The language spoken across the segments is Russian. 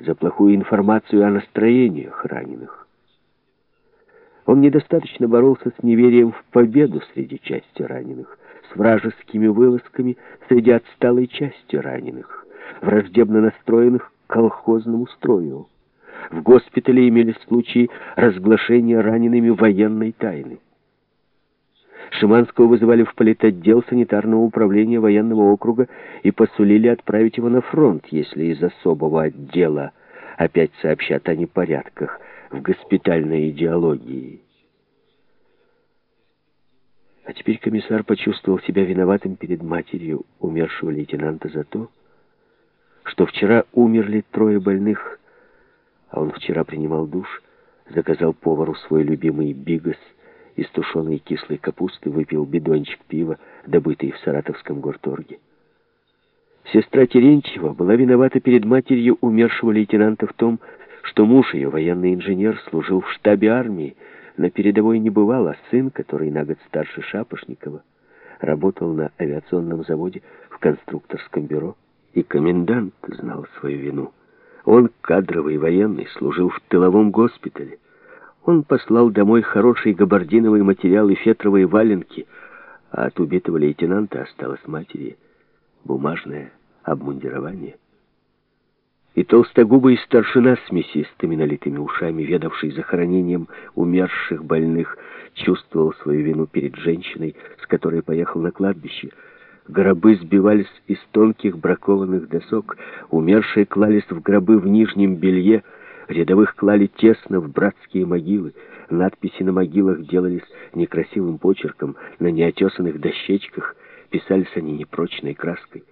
за плохую информацию о настроениях раненых. Он недостаточно боролся с неверием в победу среди части раненых, с вражескими вылазками среди отсталой части раненых, враждебно настроенных к колхозному строю. В госпитале имелись случаи разглашения ранеными военной тайны. Шиманского вызывали в политотдел санитарного управления военного округа и посулили отправить его на фронт, если из особого отдела опять сообщат о непорядках в госпитальной идеологии. А теперь комиссар почувствовал себя виноватым перед матерью умершего лейтенанта за то, что вчера умерли трое больных, а он вчера принимал душ, заказал повару свой любимый бигас — из тушеной кислой капусты выпил бидончик пива, добытый в саратовском горторге. Сестра Терентьева была виновата перед матерью умершего лейтенанта в том, что муж ее, военный инженер, служил в штабе армии, на передовой не бывал, а сын, который на год старше Шапошникова, работал на авиационном заводе в конструкторском бюро, и комендант знал свою вину. Он, кадровый военный, служил в тыловом госпитале, он послал домой хороший габардиновый материал и фетровые валенки, а от убитого лейтенанта осталось матери бумажное обмундирование. И толстогубый старшина с мясистыми налитыми ушами, ведавший захоронением умерших больных, чувствовал свою вину перед женщиной, с которой поехал на кладбище. Гробы сбивались из тонких бракованных досок, умершие клались в гробы в нижнем белье, Рядовых клали тесно в братские могилы. Надписи на могилах делались некрасивым почерком, на неотесанных дощечках писались они непрочной краской.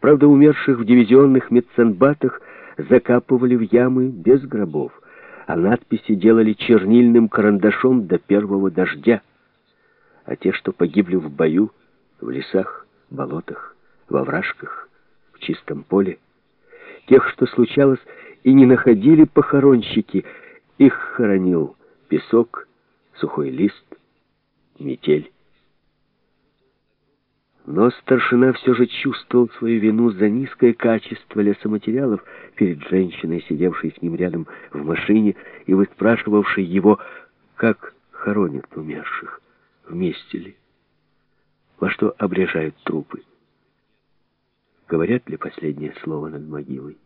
Правда, умерших в дивизионных медсанбатах закапывали в ямы без гробов, а надписи делали чернильным карандашом до первого дождя. А те, что погибли в бою, в лесах, болотах, во вражках, в чистом поле, тех, что случалось, и не находили похоронщики. Их хоронил песок, сухой лист, метель. Но старшина все же чувствовал свою вину за низкое качество лесоматериалов перед женщиной, сидевшей с ним рядом в машине и выспрашивавшей его, как хоронят умерших, вместе ли, во что обрежают трупы. Говорят ли последнее слово над могилой?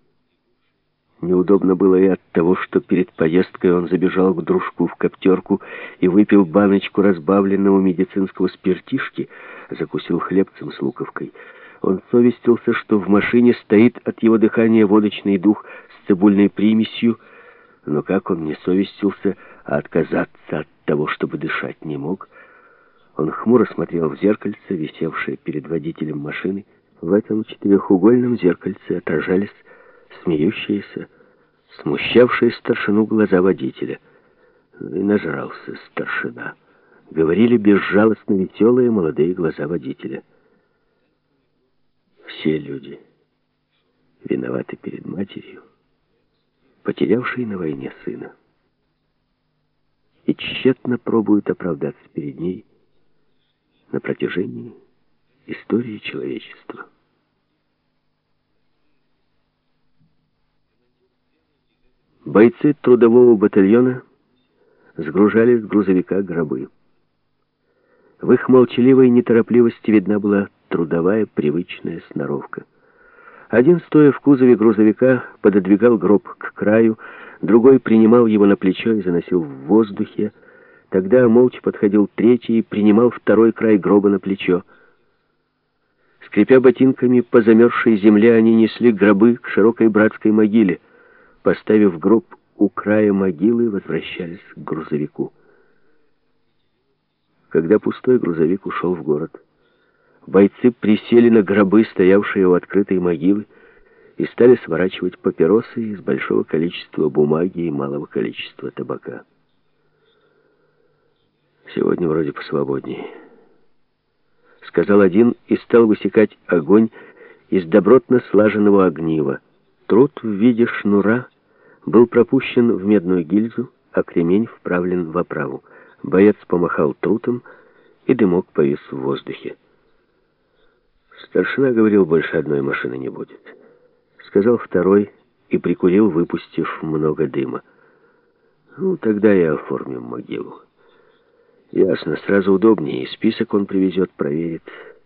Неудобно было и от того, что перед поездкой он забежал к дружку в коптерку и выпил баночку разбавленного медицинского спиртишки, закусил хлебцем с луковкой. Он совестился, что в машине стоит от его дыхания водочный дух с цибульной примесью, но как он не совестился, а отказаться от того, чтобы дышать не мог. Он хмуро смотрел в зеркальце, висевшее перед водителем машины. В этом четырехугольном зеркальце отражались смеющиеся, смущавшие старшину глаза водителя. И нажрался старшина. Говорили безжалостно веселые молодые глаза водителя. Все люди виноваты перед матерью, потерявшей на войне сына. И тщетно пробуют оправдаться перед ней на протяжении истории человечества. Бойцы трудового батальона сгружали с грузовика гробы. В их молчаливой неторопливости видна была трудовая привычная сноровка. Один, стоя в кузове грузовика, пододвигал гроб к краю, другой принимал его на плечо и заносил в воздухе. Тогда молча подходил третий и принимал второй край гроба на плечо. Скрипя ботинками по замерзшей земле, они несли гробы к широкой братской могиле — поставив гроб у края могилы, возвращались к грузовику. Когда пустой грузовик ушел в город, бойцы присели на гробы, стоявшие у открытой могилы, и стали сворачивать папиросы из большого количества бумаги и малого количества табака. «Сегодня вроде посвободнее», — сказал один и стал высекать огонь из добротно слаженного огнива. Труд в виде шнура — был пропущен в медную гильзу, а кремень вправлен в оправу. Боец помахал трутом, и дымок повис в воздухе. Старшина говорил, больше одной машины не будет. Сказал второй, и прикурил, выпустив много дыма. «Ну, тогда и оформим могилу». «Ясно, сразу удобнее. Список он привезет, проверит».